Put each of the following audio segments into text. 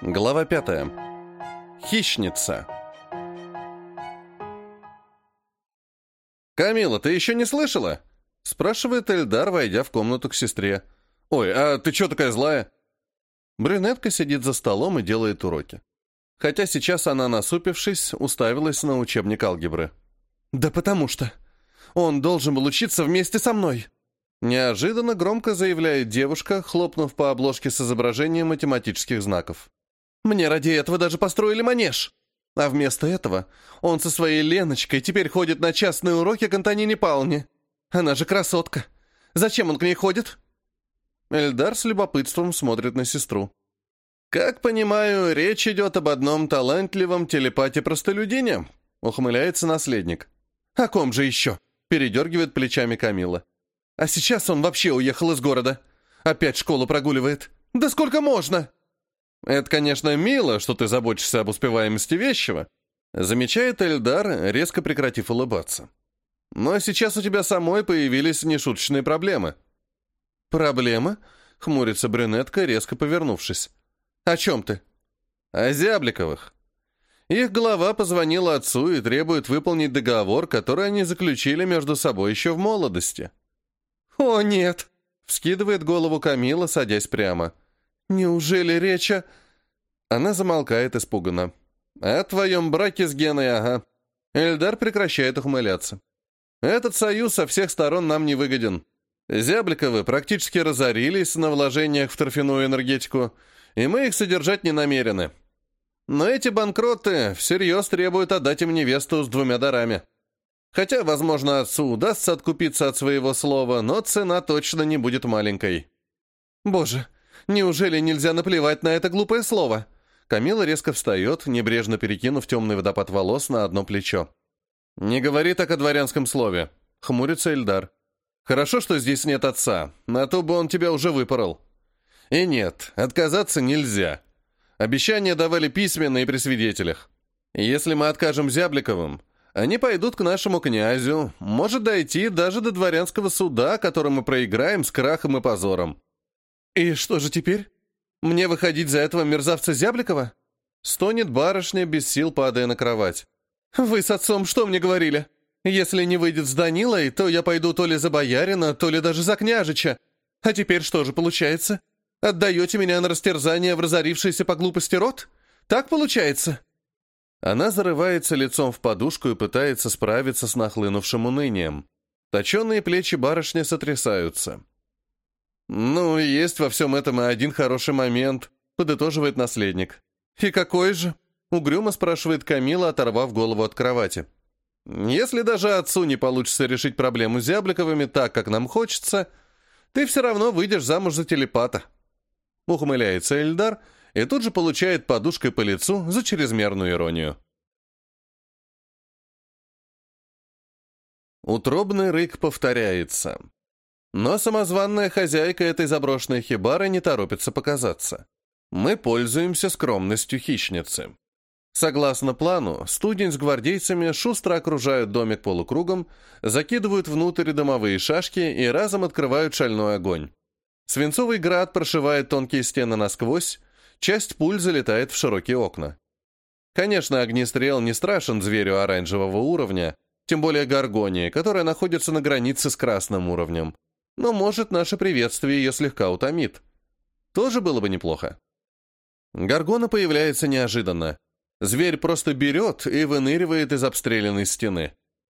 Глава пятая. Хищница. «Камила, ты еще не слышала?» — спрашивает Эльдар, войдя в комнату к сестре. «Ой, а ты что такая злая?» Брюнетка сидит за столом и делает уроки. Хотя сейчас она, насупившись, уставилась на учебник алгебры. «Да потому что он должен был учиться вместе со мной!» Неожиданно громко заявляет девушка, хлопнув по обложке с изображением математических знаков. «Мне ради этого даже построили манеж!» А вместо этого он со своей Леночкой теперь ходит на частные уроки к Антонине Павловне. Она же красотка. Зачем он к ней ходит?» Эльдар с любопытством смотрит на сестру. «Как понимаю, речь идет об одном талантливом телепате-простолюдине?» — ухмыляется наследник. «О ком же еще?» — передергивает плечами Камила. «А сейчас он вообще уехал из города. Опять школу прогуливает. Да сколько можно?» «Это, конечно, мило, что ты заботишься об успеваемости вещего», замечает Эльдар, резко прекратив улыбаться. «Но сейчас у тебя самой появились нешуточные проблемы». «Проблемы?» — хмурится брюнетка, резко повернувшись. «О чем ты?» «О Зябликовых. Их глава позвонила отцу и требует выполнить договор, который они заключили между собой еще в молодости». «О, нет!» — вскидывает голову Камила, садясь прямо. «Неужели речь о...» Она замолкает испуганно. «О твоем браке с Геной, ага». Эльдар прекращает ухмыляться. «Этот союз со всех сторон нам не выгоден. Зябликовы практически разорились на вложениях в торфяную энергетику, и мы их содержать не намерены. Но эти банкроты всерьез требуют отдать им невесту с двумя дарами. Хотя, возможно, отцу удастся откупиться от своего слова, но цена точно не будет маленькой. Боже, неужели нельзя наплевать на это глупое слово? Камила резко встает, небрежно перекинув темный водопад волос на одно плечо. «Не говори так о дворянском слове», — хмурится Эльдар. «Хорошо, что здесь нет отца, на то бы он тебя уже выпорол». И нет, отказаться нельзя. Обещания давали письменно и при свидетелях. Если мы откажем Зябликовым, они пойдут к нашему князю, может дойти даже до дворянского суда, который мы проиграем с крахом и позором. И что же теперь? Мне выходить за этого мерзавца Зябликова? Стонет барышня, без сил падая на кровать. Вы с отцом что мне говорили? Если не выйдет с Данилой, то я пойду то ли за боярина, то ли даже за княжича. А теперь что же получается? Отдаете меня на растерзание в разорившийся по глупости рот? Так получается?» Она зарывается лицом в подушку и пытается справиться с нахлынувшим унынием. Точеные плечи барышни сотрясаются. «Ну, есть во всем этом и один хороший момент», — подытоживает наследник. «И какой же?» — угрюмо спрашивает Камила, оторвав голову от кровати. «Если даже отцу не получится решить проблему с Зябликовыми так, как нам хочется, ты все равно выйдешь замуж за телепата». Ухмыляется Эльдар и тут же получает подушкой по лицу за чрезмерную иронию. Утробный рык повторяется. Но самозванная хозяйка этой заброшенной хибары не торопится показаться. Мы пользуемся скромностью хищницы. Согласно плану, студень с гвардейцами шустро окружают домик полукругом, закидывают внутрь домовые шашки и разом открывают шальной огонь. Свинцовый град прошивает тонкие стены насквозь, часть пуль залетает в широкие окна. Конечно, огнестрел не страшен зверю оранжевого уровня, тем более Гаргонии, которая находится на границе с красным уровнем. Но, может, наше приветствие ее слегка утомит. Тоже было бы неплохо. Гаргона появляется неожиданно. Зверь просто берет и выныривает из обстрелянной стены.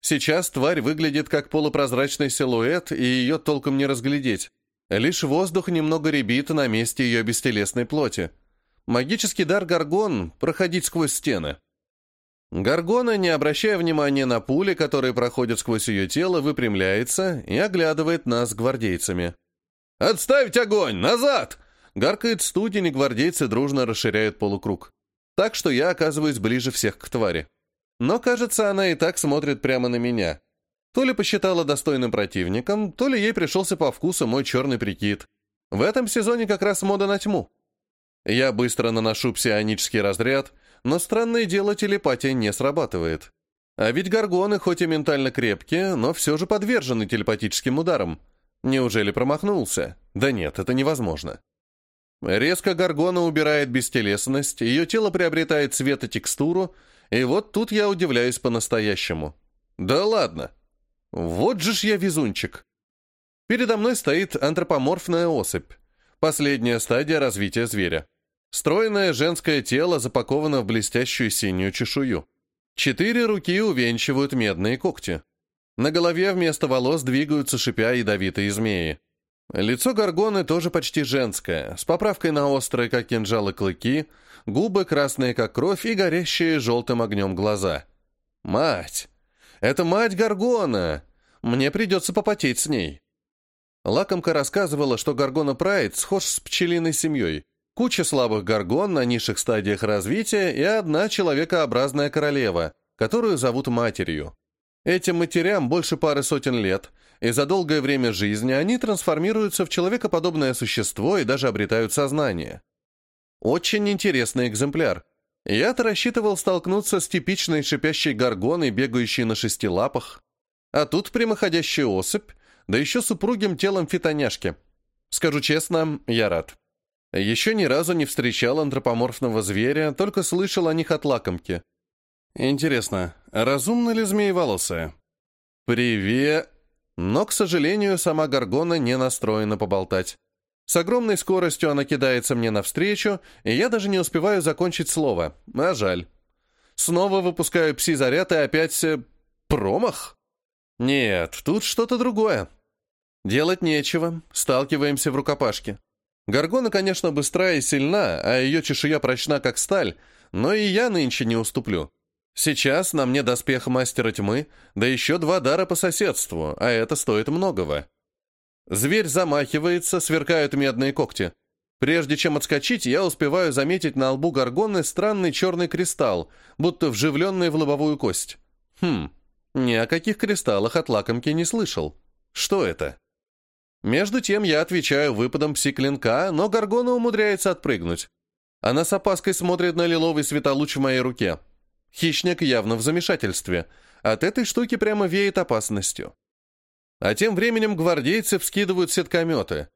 Сейчас тварь выглядит как полупрозрачный силуэт, и ее толком не разглядеть. Лишь воздух немного ребит на месте ее бестелесной плоти. Магический дар Гаргон — проходить сквозь стены. Гаргона, не обращая внимания на пули, которые проходят сквозь ее тело, выпрямляется и оглядывает нас гвардейцами. «Отставить огонь! Назад!» Гаркает студень, и гвардейцы дружно расширяют полукруг. Так что я оказываюсь ближе всех к твари. Но, кажется, она и так смотрит прямо на меня. То ли посчитала достойным противником, то ли ей пришелся по вкусу мой черный прикид. В этом сезоне как раз мода на тьму. Я быстро наношу псионический разряд, но странное дело телепатия не срабатывает. А ведь горгоны хоть и ментально крепкие, но все же подвержены телепатическим ударам. Неужели промахнулся? Да нет, это невозможно. Резко Гаргона убирает бестелесность, ее тело приобретает цвет и текстуру, и вот тут я удивляюсь по-настоящему. Да ладно. Вот же ж я везунчик. Передо мной стоит антропоморфная особь. Последняя стадия развития зверя. Стройное женское тело запаковано в блестящую синюю чешую. Четыре руки увенчивают медные когти. На голове вместо волос двигаются шипя ядовитые змеи. Лицо горгоны тоже почти женское, с поправкой на острые, как кинжалы, клыки, губы красные, как кровь, и горящие желтым огнем глаза. Мать! Это мать Горгона! Мне придется попотеть с ней. Лакомка рассказывала, что Горгона Прайд схож с пчелиной семьей. Куча слабых горгон на низших стадиях развития и одна человекообразная королева, которую зовут матерью. Этим матерям больше пары сотен лет, и за долгое время жизни они трансформируются в человекоподобное существо и даже обретают сознание. Очень интересный экземпляр. Я-то рассчитывал столкнуться с типичной шипящей горгоной, бегающей на шести лапах. А тут прямоходящая особь, да еще супругим телом фитоняшки. Скажу честно, я рад. Еще ни разу не встречал антропоморфного зверя, только слышал о них от лакомки. Интересно, разумно ли змееволосая? Привет. Но, к сожалению, сама Гаргона не настроена поболтать. С огромной скоростью она кидается мне навстречу, и я даже не успеваю закончить слово. А жаль. Снова выпускаю пси-заряд и опять... Э, промах? Нет, тут что-то другое. Делать нечего, сталкиваемся в рукопашке. Гаргона, конечно, быстрая и сильна, а ее чешуя прочна, как сталь, но и я нынче не уступлю. Сейчас на мне доспех мастера тьмы, да еще два дара по соседству, а это стоит многого. Зверь замахивается, сверкают медные когти. Прежде чем отскочить, я успеваю заметить на лбу горгоны странный черный кристалл, будто вживленный в лобовую кость. Хм, ни о каких кристаллах от лакомки не слышал. Что это? Между тем я отвечаю выпадом пси-клинка, но горгона умудряется отпрыгнуть. Она с опаской смотрит на лиловый светолуч в моей руке. Хищник явно в замешательстве. От этой штуки прямо веет опасностью. А тем временем гвардейцы вскидывают сеткометы.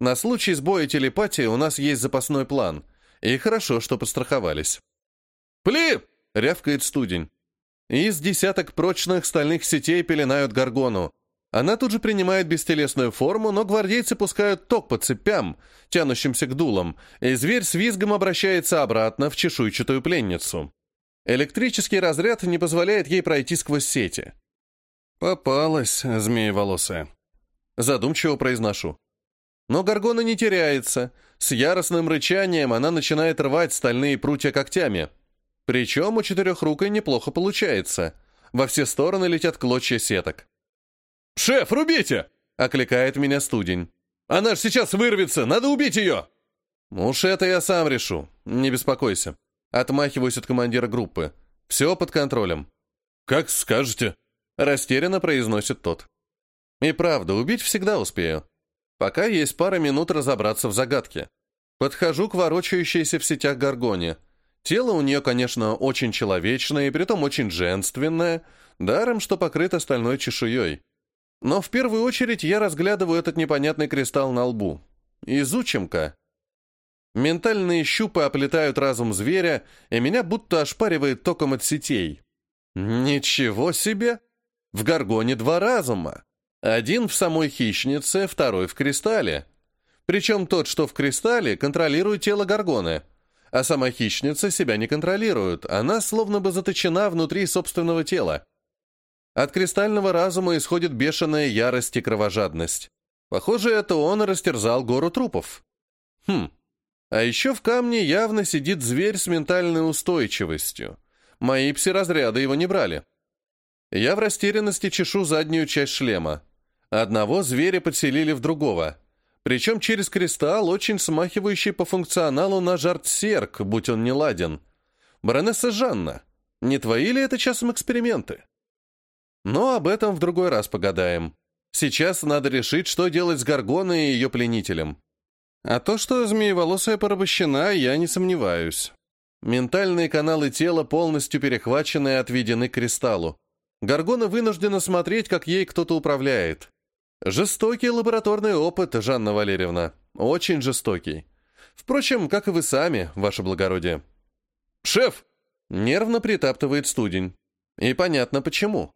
На случай сбоя телепатии у нас есть запасной план. И хорошо, что постраховались. «Пли!» — рявкает студень. Из десяток прочных стальных сетей пеленают горгону. Она тут же принимает бестелесную форму, но гвардейцы пускают ток по цепям, тянущимся к дулам, и зверь с визгом обращается обратно в чешуйчатую пленницу. Электрический разряд не позволяет ей пройти сквозь сети. «Попалась, змееволосая». Задумчиво произношу. Но Гаргона не теряется. С яростным рычанием она начинает рвать стальные прутья когтями. Причем у четырехрукой неплохо получается. Во все стороны летят клочья сеток. «Шеф, рубите!» — окликает меня студень. «Она ж сейчас вырвется! Надо убить ее!» «Уж это я сам решу. Не беспокойся. Отмахиваюсь от командира группы. Все под контролем. «Как скажете», — растерянно произносит тот. И правда, убить всегда успею. Пока есть пара минут разобраться в загадке. Подхожу к ворочающейся в сетях горгоне. Тело у нее, конечно, очень человечное и притом очень женственное, даром, что покрыто стальной чешуей. Но в первую очередь я разглядываю этот непонятный кристалл на лбу. Изучим-ка. Ментальные щупы оплетают разум зверя, и меня будто ошпаривает током от сетей. Ничего себе! В Гаргоне два разума. Один в самой хищнице, второй в кристалле. Причем тот, что в кристалле, контролирует тело Гаргоны, а сама хищница себя не контролирует, она словно бы заточена внутри собственного тела. От кристального разума исходит бешеная ярость и кровожадность. Похоже, это он растерзал гору трупов. Хм, а еще в камне явно сидит зверь с ментальной устойчивостью. Мои пси-разряды его не брали. Я в растерянности чешу заднюю часть шлема. Одного зверя подселили в другого. Причем через кристалл, очень смахивающий по функционалу на жарт-серк, будь он не ладен. Баронесса Жанна, не твои ли это часом эксперименты? Но об этом в другой раз погадаем. Сейчас надо решить, что делать с Гаргоной и ее пленителем. А то, что змееволосая порабощена, я не сомневаюсь. Ментальные каналы тела полностью перехвачены и отведены к кристаллу. Гаргона вынуждена смотреть, как ей кто-то управляет. Жестокий лабораторный опыт, Жанна Валерьевна. Очень жестокий. Впрочем, как и вы сами, ваше благородие. «Шеф!» — нервно притаптывает студень. И понятно почему.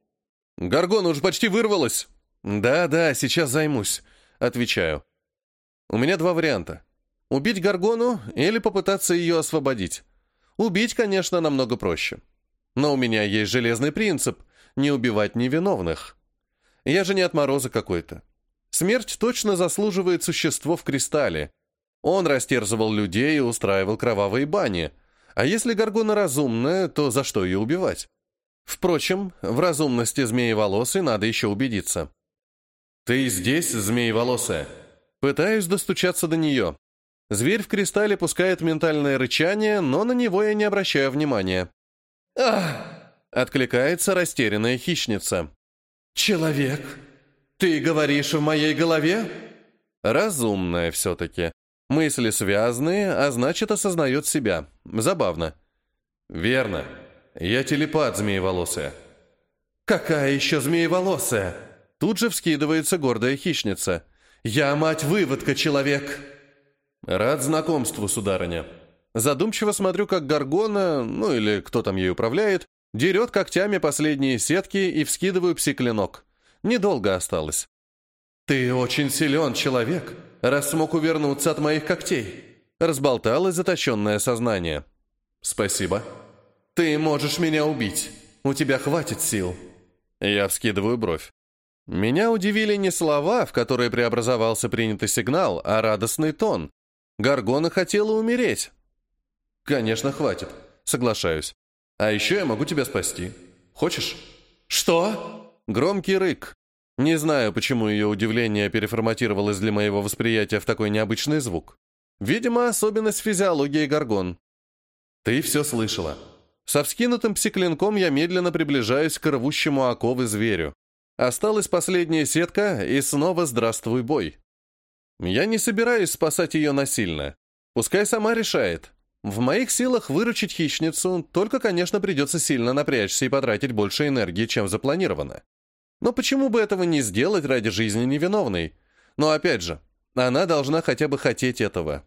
«Гаргона уже почти вырвалась!» «Да-да, сейчас займусь», — отвечаю. У меня два варианта. Убить Гаргону или попытаться ее освободить. Убить, конечно, намного проще. Но у меня есть железный принцип — не убивать невиновных. Я же не отморозок какой-то. Смерть точно заслуживает существо в кристалле. Он растерзывал людей и устраивал кровавые бани. А если Гаргона разумная, то за что ее убивать? Впрочем, в разумности змееволосой надо еще убедиться. «Ты здесь, змееволосая?» Пытаюсь достучаться до нее. Зверь в кристалле пускает ментальное рычание, но на него я не обращаю внимания. «Ах!» — откликается растерянная хищница. «Человек, ты говоришь в моей голове?» Разумная все-таки. Мысли связанные, а значит, осознает себя. Забавно. «Верно. Я телепат, змееволосая». «Какая еще змееволосая?» Тут же вскидывается гордая хищница. «Я мать-выводка, человек!» «Рад знакомству, сударыня». Задумчиво смотрю, как Гаргона, ну или кто там ей управляет, дерет когтями последние сетки и вскидываю псиклинок. Недолго осталось. «Ты очень силен, человек, раз смог увернуться от моих когтей», разболталось заточенное сознание. «Спасибо. Ты можешь меня убить. У тебя хватит сил». Я вскидываю бровь. Меня удивили не слова, в которые преобразовался принятый сигнал, а радостный тон. Гаргона хотела умереть. «Конечно, хватит. Соглашаюсь. А еще я могу тебя спасти. Хочешь?» «Что?» Громкий рык. Не знаю, почему ее удивление переформатировалось для моего восприятия в такой необычный звук. Видимо, особенность физиологии Гаргон. «Ты все слышала». Со вскинутым псиклинком я медленно приближаюсь к рвущему оковы зверю. Осталась последняя сетка, и снова здравствуй, бой. Я не собираюсь спасать ее насильно. Пускай сама решает. В моих силах выручить хищницу, только, конечно, придется сильно напрячься и потратить больше энергии, чем запланировано. Но почему бы этого не сделать ради жизни невиновной? Но опять же, она должна хотя бы хотеть этого.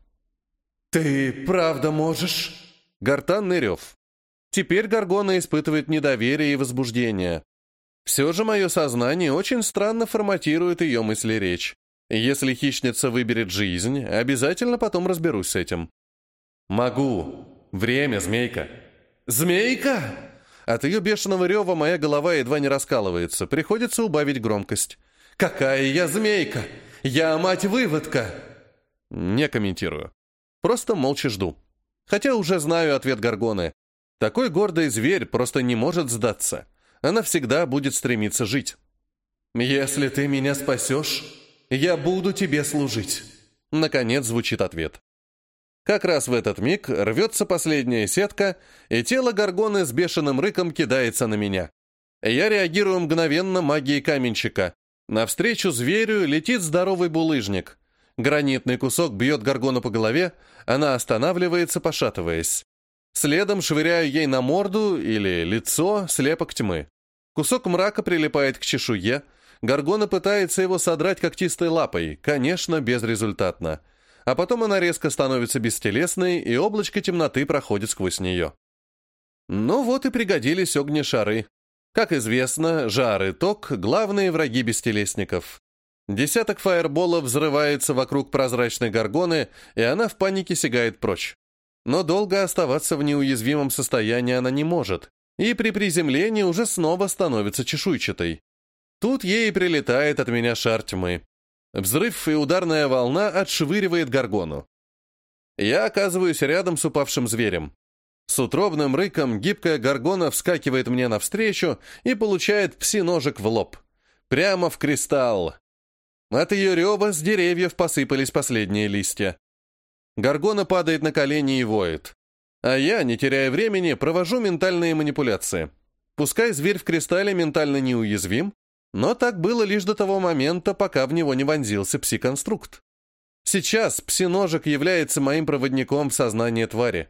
«Ты правда можешь?» Гортанный рев. Теперь Гаргона испытывает недоверие и возбуждение. Все же мое сознание очень странно форматирует ее мысли речь. Если хищница выберет жизнь, обязательно потом разберусь с этим. «Могу. Время, змейка». «Змейка?» От ее бешеного рева моя голова едва не раскалывается. Приходится убавить громкость. «Какая я змейка! Я мать-выводка!» Не комментирую. Просто молча жду. Хотя уже знаю ответ Гаргоны. Такой гордый зверь просто не может сдаться она всегда будет стремиться жить. «Если ты меня спасешь, я буду тебе служить», — наконец звучит ответ. Как раз в этот миг рвется последняя сетка, и тело Гаргоны с бешеным рыком кидается на меня. Я реагирую мгновенно магией каменщика. Навстречу зверю летит здоровый булыжник. Гранитный кусок бьет Гаргону по голове, она останавливается, пошатываясь. Следом швыряю ей на морду или лицо слепок тьмы. Кусок мрака прилипает к чешуе. Гаргона пытается его содрать когтистой лапой, конечно, безрезультатно. А потом она резко становится бестелесной, и облачко темноты проходит сквозь нее. Ну вот и пригодились огнешары. Как известно, жар и ток — главные враги бестелесников. Десяток фаерболов взрывается вокруг прозрачной горгоны, и она в панике сигает прочь. Но долго оставаться в неуязвимом состоянии она не может, и при приземлении уже снова становится чешуйчатой. Тут ей прилетает от меня шар тьмы. Взрыв и ударная волна отшвыривает горгону. Я оказываюсь рядом с упавшим зверем. С утробным рыком гибкая горгона вскакивает мне навстречу и получает пси-ножик в лоб. Прямо в кристалл. От ее рева с деревьев посыпались последние листья. Гаргона падает на колени и воет. А я, не теряя времени, провожу ментальные манипуляции. Пускай зверь в кристалле ментально неуязвим, но так было лишь до того момента, пока в него не вонзился пси-конструкт. Сейчас пси-ножик является моим проводником в сознание твари.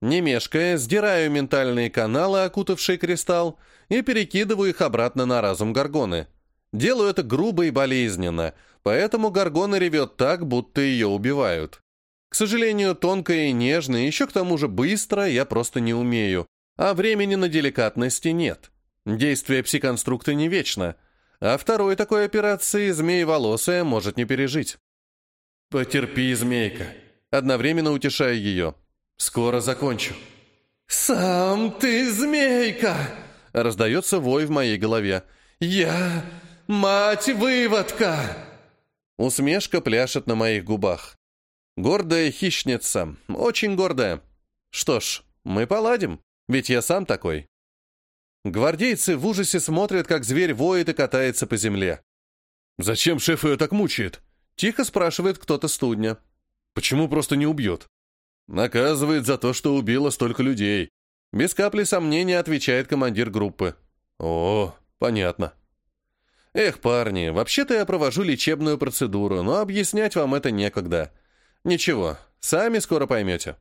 Не мешкая, сдираю ментальные каналы, окутавшие кристалл, и перекидываю их обратно на разум Гаргоны. Делаю это грубо и болезненно, поэтому Гаргона ревет так, будто ее убивают. К сожалению, тонко и нежно, еще к тому же быстро я просто не умею, а времени на деликатности нет. Действие псиконструкта не вечно, а второй такой операции змееволосая может не пережить. «Потерпи, змейка», одновременно утешая ее. «Скоро закончу». «Сам ты змейка!» — раздается вой в моей голове. «Я мать-выводка!» Усмешка пляшет на моих губах. Гордая хищница, очень гордая. Что ж, мы поладим, ведь я сам такой. Гвардейцы в ужасе смотрят, как зверь воет и катается по земле. «Зачем шеф ее так мучает?» Тихо спрашивает кто-то студня. «Почему просто не убьет?» «Наказывает за то, что убило столько людей». Без капли сомнения отвечает командир группы. «О, понятно». «Эх, парни, вообще-то я провожу лечебную процедуру, но объяснять вам это некогда. Ничего, сами скоро поймете».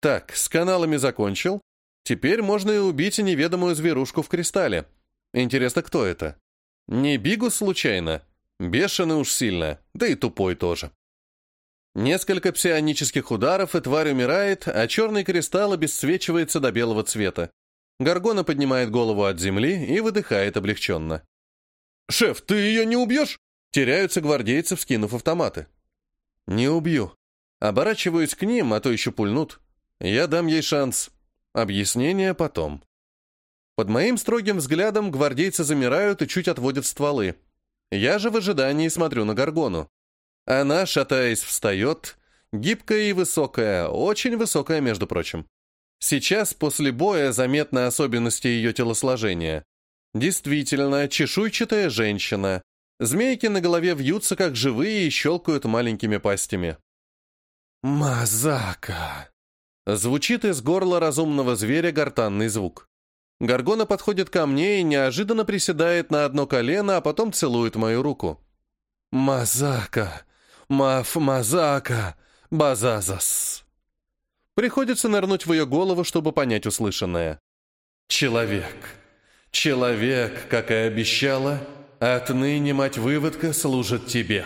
Так, с каналами закончил. Теперь можно и убить неведомую зверушку в кристалле. Интересно, кто это? Не Бигус случайно? Бешеный уж сильно, да и тупой тоже. Несколько псионических ударов, и тварь умирает, а черный кристалл обесцвечивается до белого цвета. Гаргона поднимает голову от земли и выдыхает облегченно. «Шеф, ты ее не убьешь?» Теряются гвардейцы, вскинув автоматы. «Не убью. Оборачиваюсь к ним, а то еще пульнут. Я дам ей шанс. Объяснение потом». Под моим строгим взглядом гвардейцы замирают и чуть отводят стволы. Я же в ожидании смотрю на Гаргону. Она, шатаясь, встает, гибкая и высокая, очень высокая, между прочим. Сейчас, после боя, заметны особенности ее телосложения. Действительно, чешуйчатая женщина. Змейки на голове вьются, как живые, и щелкают маленькими пастями. «Мазака!» Звучит из горла разумного зверя гортанный звук. Гаргона подходит ко мне и неожиданно приседает на одно колено, а потом целует мою руку. «Мазака! Маф Мазака! Базазас!» Приходится нырнуть в ее голову, чтобы понять услышанное. «Человек!» Человек, как и обещала, отныне мать-выводка служит тебе».